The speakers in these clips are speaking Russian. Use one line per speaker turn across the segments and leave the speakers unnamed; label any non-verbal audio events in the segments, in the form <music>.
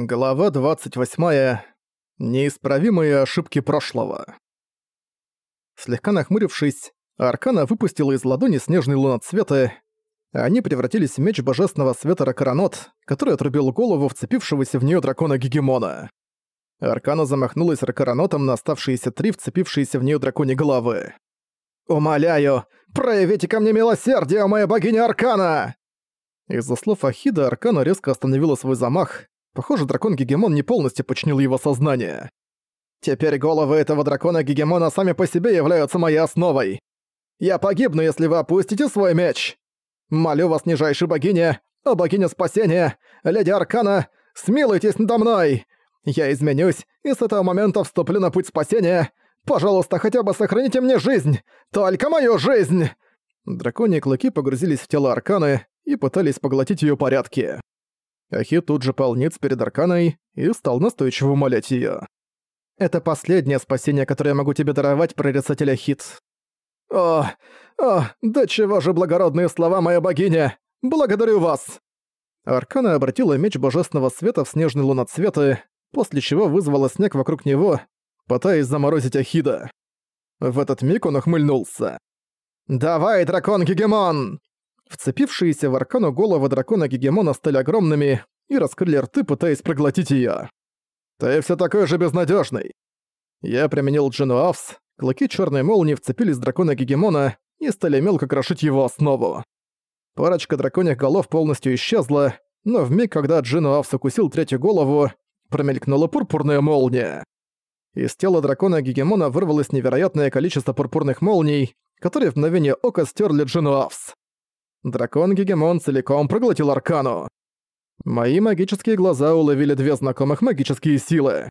Глава 28. Неисправимые ошибки прошлого. Слегка нахмурившись, Аркана выпустила из ладони снежный луноцветы. Они превратились в меч божественного света Ракаранот, который отрубил голову вцепившегося в нее дракона Гегемона. Аркана замахнулась Ракаранотом на оставшиеся три вцепившиеся в нее дракони головы. «Умоляю, проявите ко мне милосердие, моя богиня Аркана!» Из-за слов Ахида Аркана резко остановила свой замах, Похоже, дракон-гегемон не полностью подчинил его сознание. Теперь головы этого дракона-гегемона сами по себе являются моей основой. Я погибну, если вы опустите свой меч. Молю вас, нижайшая богиня, о богиня спасения, леди Аркана, смилуйтесь надо мной. Я изменюсь и с этого момента вступлю на путь спасения. Пожалуйста, хотя бы сохраните мне жизнь. Только мою жизнь!» Драконьи клыки погрузились в тело Арканы и пытались поглотить ее порядки. Ахи тут же пал ниц перед Арканой и стал настойчиво умолять её. «Это последнее спасение, которое я могу тебе даровать, прорицатель Ахит». «О, о, да чего же благородные слова, моя богиня! Благодарю вас!» Аркана обратила меч божественного света в снежный луноцветы, после чего вызвала снег вокруг него, пытаясь заморозить Ахида. В этот миг он ухмыльнулся. «Давай, дракон-гегемон!» Вцепившиеся в аркану головы дракона Гегемона стали огромными и раскрыли рты, пытаясь проглотить её. «Ты всё такой же безнадёжный!» Я применил Джинуавс, клыки чёрной молнии вцепились в дракона Гегемона и стали мелко крошить его основу. Парочка драконьих голов полностью исчезла, но в миг, когда Джинуавс укусил третью голову, промелькнула пурпурная молния. Из тела дракона Гегемона вырвалось невероятное количество пурпурных молний, которые в мгновение ока стерли Джинуавс. Дракон-гегемон целиком проглотил Аркану. Мои магические глаза уловили две знакомых магические силы.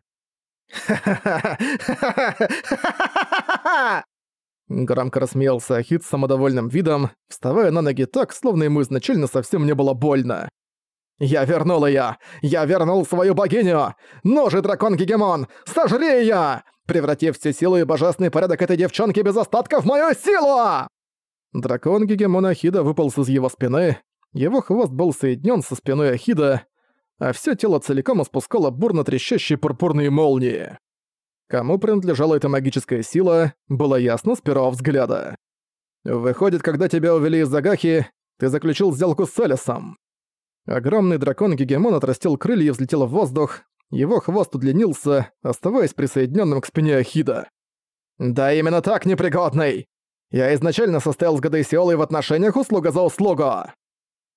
<laughs> Громко рассмеялся Ахит с самодовольным видом, вставая на ноги так, словно ему изначально совсем не было больно. «Я вернул её! Я вернул свою богиню! Ну же, дракон-гегемон, сожри её! Превратив всю силу и божественный порядок этой девчонки без остатка в мою силу!» Дракон Гегемона Ахида выполз из его спины, его хвост был соединен со спиной Ахида, а все тело целиком испускало бурно трещащие пурпурные молнии. Кому принадлежала эта магическая сила, было ясно с первого взгляда. Выходит, когда тебя увели из Загахи, ты заключил сделку с Элисом. Огромный дракон Гегемон отрастил крылья и взлетел в воздух, его хвост удлинился, оставаясь присоединенным к спине Ахида. «Да именно так, непригодный! Я изначально состоял с Гадейсиолой в отношениях услуга за услугу!»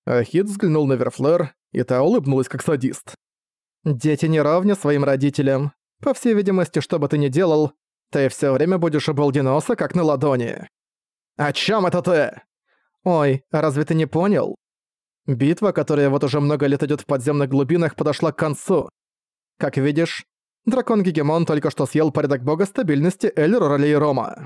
Ахид взглянул на Верфлер, и та улыбнулась как садист. «Дети не равны своим родителям. По всей видимости, что бы ты ни делал, ты все время будешь у Балдиноса как на ладони». «О чем это ты?» «Ой, разве ты не понял? Битва, которая вот уже много лет идет в подземных глубинах, подошла к концу. Как видишь, дракон-гегемон только что съел порядок бога стабильности Эльрора Рома.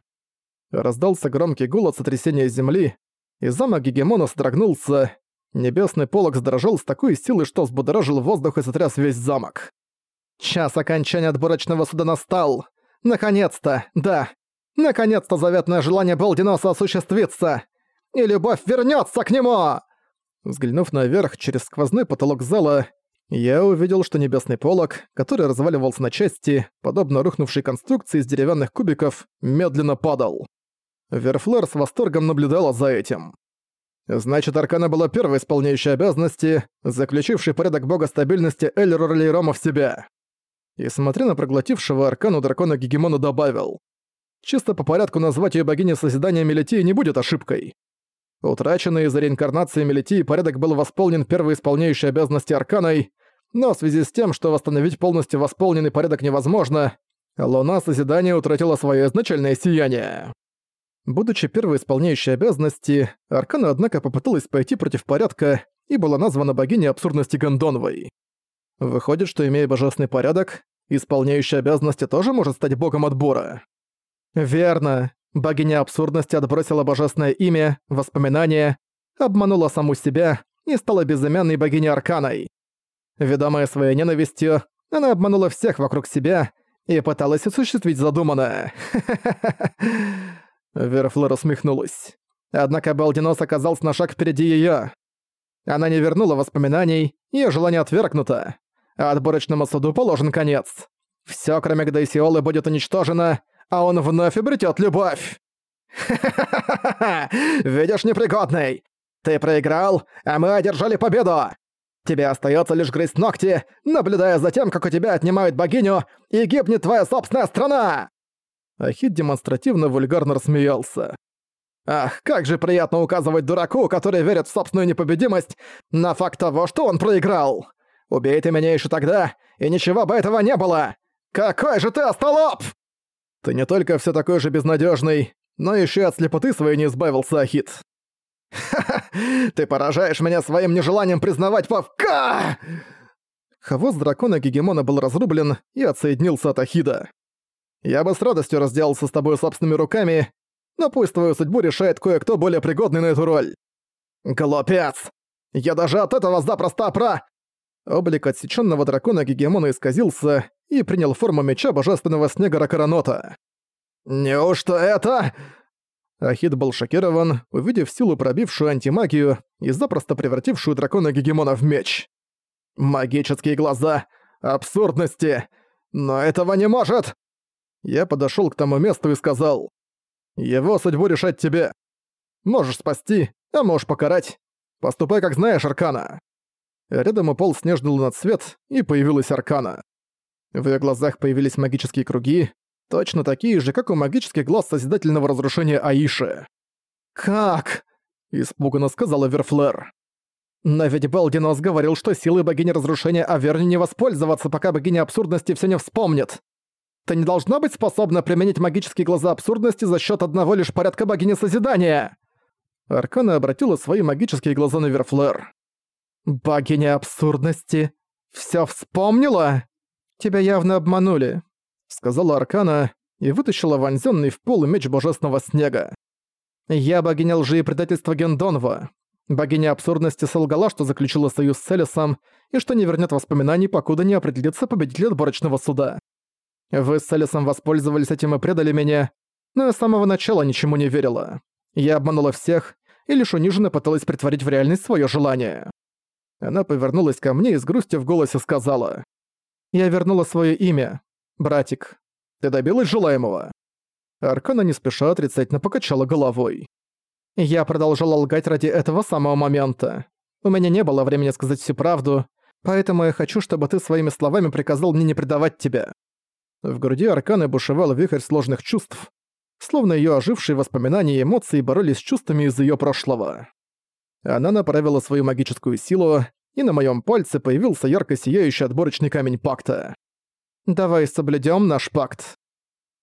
Раздался громкий гул от сотрясения земли, и замок Гегемона содрогнулся. Небесный полог задрожал с такой силой, что взбудоражил воздух и сотряс весь замок. Час окончания отборочного суда настал. Наконец-то, да. Наконец-то заветное желание Болдиноса осуществится. И любовь вернется к нему! Взглянув наверх через сквозной потолок зала, я увидел, что небесный полог, который разваливался на части, подобно рухнувшей конструкции из деревянных кубиков, медленно падал. Верфлер с восторгом наблюдала за этим. Значит, Аркана была первой исполняющей обязанности, заключившей порядок бога стабильности Эльрор Лейрома в себя. И смотря на проглотившего Аркану дракона Гегемона добавил. Чисто по порядку назвать ее богиней созидания Мелитии не будет ошибкой. Утраченный из-за реинкарнации Мелитии порядок был восполнен первой исполняющей обязанности Арканой, но в связи с тем, что восстановить полностью восполненный порядок невозможно, Луна Созидания утратила свое изначальное сияние. Будучи первой исполняющей обязанности, Аркана, однако, попыталась пойти против порядка и была названа богиней абсурдности Гондоновой. Выходит, что, имея божественный порядок, исполняющая обязанности тоже может стать богом отбора. Верно. Богиня абсурдности отбросила божественное имя, воспоминания, обманула саму себя и стала безымянной богиней Арканой. Ведомая своей ненавистью, она обманула всех вокруг себя и пыталась осуществить задуманное. <laughs> Верфлор усмехнулась. Однако Балдинос оказался на шаг впереди её. Она не вернула воспоминаний, её желание отвергнуто. а отборочному суду положен конец. Всё, кроме Гдайсиолы, будет уничтожено, а он вновь обретёт любовь. Ха-ха-ха-ха! Видишь, непригодный! Ты проиграл, а мы одержали победу! Тебе остается лишь грызть ногти, наблюдая за тем, как у тебя отнимают богиню, и гибнет твоя собственная страна!» Ахид демонстративно вульгарно рассмеялся. «Ах, как же приятно указывать дураку, который верит в собственную непобедимость, на факт того, что он проиграл! Убей ты меня еще тогда, и ничего бы этого не было! Какой же ты остолоп!» «Ты не только все такой же безнадежный, но еще и от слепоты своей не избавился, Ахид. «Ха-ха! Ты поражаешь меня своим нежеланием признавать Павка!» Хвост дракона Гегемона был разрублен и отсоединился от Ахида. «Я бы с радостью разделался с тобой собственными руками, но пусть твою судьбу решает кое-кто более пригодный на эту роль». «Глупец! Я даже от этого запросто про...» Облик отсеченного дракона Гегемона исказился и принял форму меча божественного снега Ракаранота. «Неужто это...» Ахид был шокирован, увидев силу, пробившую антимагию и запросто превратившую дракона Гегемона в меч. «Магические глаза! Абсурдности! Но этого не может!» Я подошёл к тому месту и сказал. «Его судьбу решать тебе. Можешь спасти, а можешь покарать. Поступай, как знаешь, Аркана». Рядом упал снежный луноцвет, и появилась Аркана. В её глазах появились магические круги, Точно такие же, как у магических глаз Созидательного разрушения Аиши. «Как?» – испуганно сказала Верфлер. «Но ведь Белдинос говорил, что силой богини разрушения Аверни не воспользоваться, пока богиня абсурдности все не вспомнит. Ты не должна быть способна применить магические глаза абсурдности за счет одного лишь порядка богини Созидания!» Аркана обратила свои магические глаза на Верфлер. «Богиня абсурдности? Всё вспомнила? Тебя явно обманули сказала Аркана и вытащила вонзённый в пол меч божественного снега. «Я богиня лжи и предательства Гендонова. Богиня абсурдности солгала, что заключила союз с Элисом и что не вернет воспоминаний, покуда не определится победитель отборочного суда. Вы с Элисом воспользовались этим и предали меня, но я с самого начала ничему не верила. Я обманула всех и лишь униженно пыталась притворить в реальность свое желание». Она повернулась ко мне и с грустью в голосе сказала. «Я вернула свое имя, «Братик, ты добилась желаемого?» Аркана не спеша отрицательно покачала головой. «Я продолжала лгать ради этого самого момента. У меня не было времени сказать всю правду, поэтому я хочу, чтобы ты своими словами приказал мне не предавать тебя». В груди Арканы бушевал вихрь сложных чувств, словно её ожившие воспоминания и эмоции боролись с чувствами из её прошлого. Она направила свою магическую силу, и на моём пальце появился ярко сияющий отборочный камень пакта. Давай соблюдем наш пакт.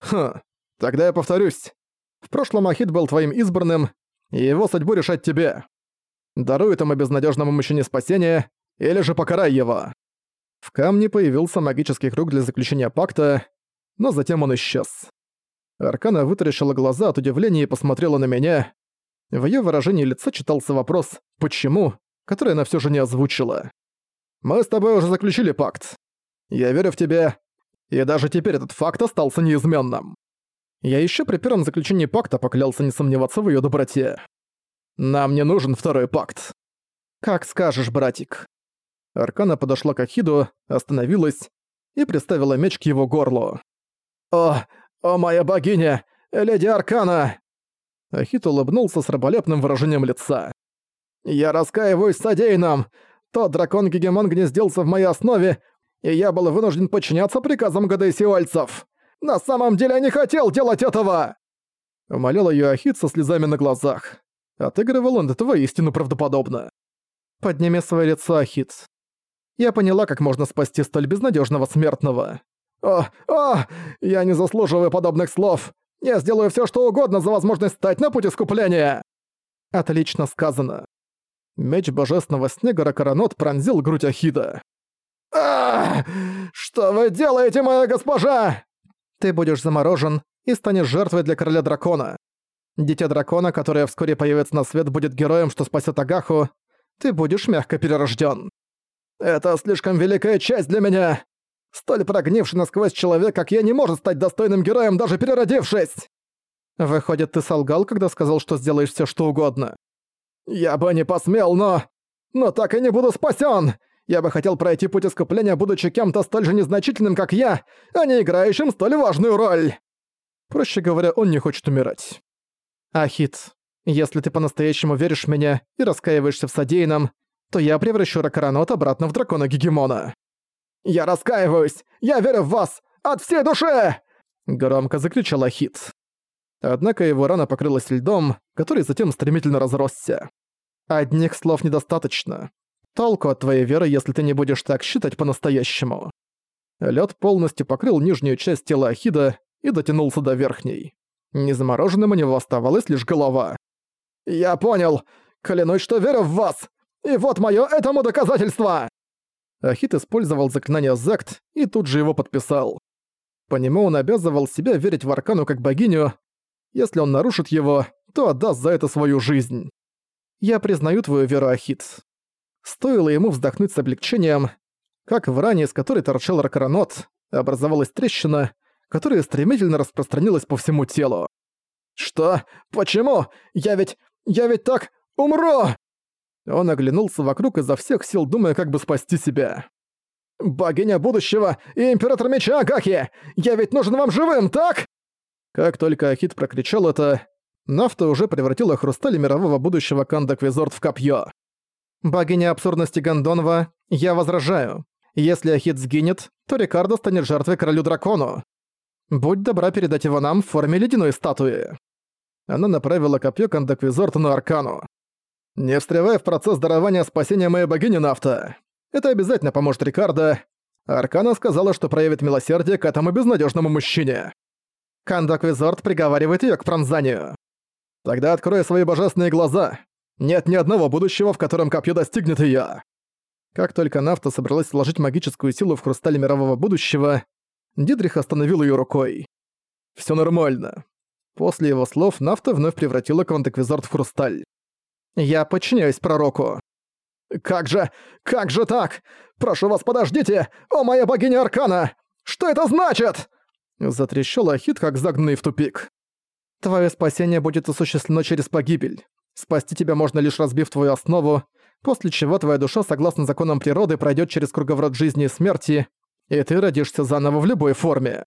Хм, тогда я повторюсь. В прошлом Ахид был твоим избранным, и его судьбу решать тебе. Даруй этому безнадежному мужчине спасение, или же покарай его. В камне появился магический круг для заключения пакта, но затем он исчез. Аркана вытаращила глаза от удивления и посмотрела на меня. В её выражении лица читался вопрос «почему?», который она всё же не озвучила. «Мы с тобой уже заключили пакт. Я верю в тебя, и даже теперь этот факт остался неизменным. Я еще при первом заключении пакта поклялся не сомневаться в ее доброте. Нам не нужен второй пакт. Как скажешь, братик. Аркана подошла к Ахиду, остановилась и приставила меч к его горлу. «О, о моя богиня! Леди Аркана!» Ахид улыбнулся с раболепным выражением лица. «Я раскаиваюсь содеянным! Тот дракон-гегемон гнездился в моей основе и я был вынужден подчиняться приказам гадайсиольцев. На самом деле я не хотел делать этого!» Умолял её Ахид со слезами на глазах. Отыгрывал он этого истину правдоподобно. «Подними своё лицо, Ахид. Я поняла, как можно спасти столь безнадёжного смертного. О, о, я не заслуживаю подобных слов. Я сделаю всё, что угодно за возможность стать на путь искупления!» Отлично сказано. Меч божественного снега Ракаранот пронзил грудь Ахида. А, что вы делаете, моя госпожа? Ты будешь заморожен и станешь жертвой для короля дракона. Дитя дракона, которое вскоре появится на свет, будет героем, что спасет Агаху. Ты будешь мягко перерожден. Это слишком великая часть для меня. Столь прогнивший насквозь человек, как я, не может стать достойным героем, даже переродившись. Выходит, ты солгал, когда сказал, что сделаешь все, что угодно. Я бы не посмел, но... Но так и не буду спасен. Я бы хотел пройти путь искупления, будучи кем-то столь же незначительным, как я, а не играющим столь важную роль!» Проще говоря, он не хочет умирать. «Ахит, если ты по-настоящему веришь в меня и раскаиваешься в содеянном, то я превращу Ракаранот обратно в дракона Гегемона». «Я раскаиваюсь! Я верю в вас! От всей души!» Громко закричал Ахит. Однако его рана покрылась льдом, который затем стремительно разросся. Одних слов недостаточно. Толку от твоей веры, если ты не будешь так считать по-настоящему. Лед полностью покрыл нижнюю часть тела Ахида и дотянулся до верхней. Незамороженным у него оставалась лишь голова. «Я понял! Клянусь, что верю в вас! И вот моё этому доказательство!» Ахит использовал заклинание Зект и тут же его подписал. По нему он обязывал себя верить в Аркану как богиню. Если он нарушит его, то отдаст за это свою жизнь. Я признаю твою веру, Ахит. Стоило ему вздохнуть с облегчением, как в ране, с которой торчал Ракаранот, образовалась трещина, которая стремительно распространилась по всему телу. «Что? Почему? Я ведь... я ведь так... умру!» Он оглянулся вокруг изо всех сил, думая, как бы спасти себя. «Богиня будущего и император меча Агаки! Я ведь нужен вам живым, так?» Как только Ахит прокричал это, Нафта уже превратила хрусталь мирового будущего Кандак-Визорд в копье. «Богиня абсурдности Гондонова, я возражаю. Если Ахит сгинет, то Рикардо станет жертвой королю-дракону. Будь добра передать его нам в форме ледяной статуи». Она направила копье Кандак-Визорд на Аркану. «Не встревай в процесс дарования спасения моей богини Нафта. Это обязательно поможет Рикардо. Аркана сказала, что проявит милосердие к этому безнадежному мужчине. Кандак Визорд приговаривает ее к пронзанию. Тогда открой свои божественные глаза. Нет ни одного будущего, в котором копье достигнет ее. Как только Нафта собралась сложить магическую силу в хрустале мирового будущего, Дидрих остановил ее рукой. Все нормально. После его слов Нафта вновь превратила Квантеквизорд в хрусталь. «Я подчиняюсь пророку». «Как же... как же так? Прошу вас, подождите! О, моя богиня Аркана! Что это значит?» Затрещал Ахит, как загнанный в тупик. «Твое спасение будет осуществлено через погибель. Спасти тебя можно лишь разбив твою основу, после чего твоя душа, согласно законам природы, пройдет через круговорот жизни и смерти, и ты родишься заново в любой форме.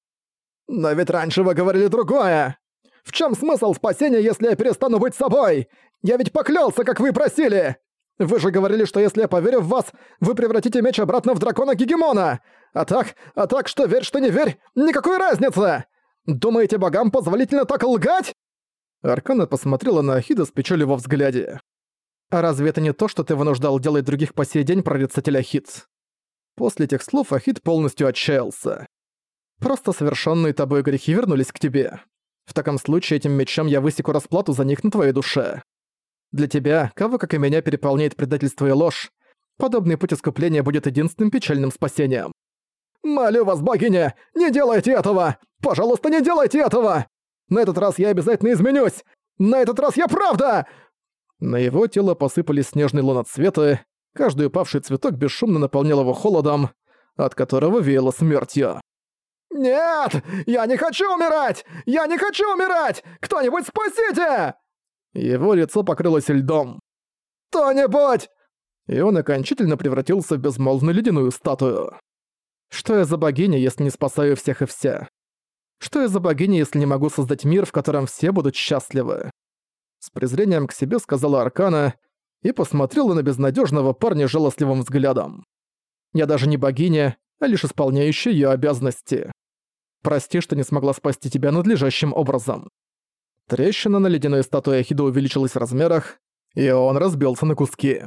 Но ведь раньше вы говорили другое! В чем смысл спасения, если я перестану быть собой? Я ведь поклялся, как вы просили! Вы же говорили, что если я поверю в вас, вы превратите меч обратно в дракона Гегемона! А так, а так, что верь, что не верь, никакой разницы! Думаете, богам позволительно так лгать?» Аркана посмотрела на Ахида с печалью во взгляде. «А разве это не то, что ты вынуждал делать других по сей день, прорицатель Ахид?» После этих слов Ахид полностью отчаялся. «Просто совершенные тобой грехи вернулись к тебе. В таком случае этим мечом я высеку расплату за них на твоей душе. Для тебя, кого как и меня переполняет предательство и ложь, подобный путь искупления будет единственным печальным спасением. «Молю вас, богиня, не делайте этого! Пожалуйста, не делайте этого! На этот раз я обязательно изменюсь! На этот раз я правда!» На его тело посыпались снежные луноцветы, каждый упавший цветок бесшумно наполнял его холодом, от которого веяло смертью. «Нет! Я не хочу умирать! Я не хочу умирать! Кто-нибудь спасите!» Его лицо покрылось льдом. «Кто-нибудь!» И он окончательно превратился в безмолвную ледяную статую. Что я за богиня, если не спасаю всех и вся? Что я за богиня, если не могу создать мир, в котором все будут счастливы? С презрением к себе сказала Аркана и посмотрела на безнадежного парня жалостливым взглядом. Я даже не богиня, а лишь исполняющая ее обязанности. Прости, что не смогла спасти тебя надлежащим образом. Трещина на ледяной статуе Ахида увеличилась в размерах, и он разбился на куски.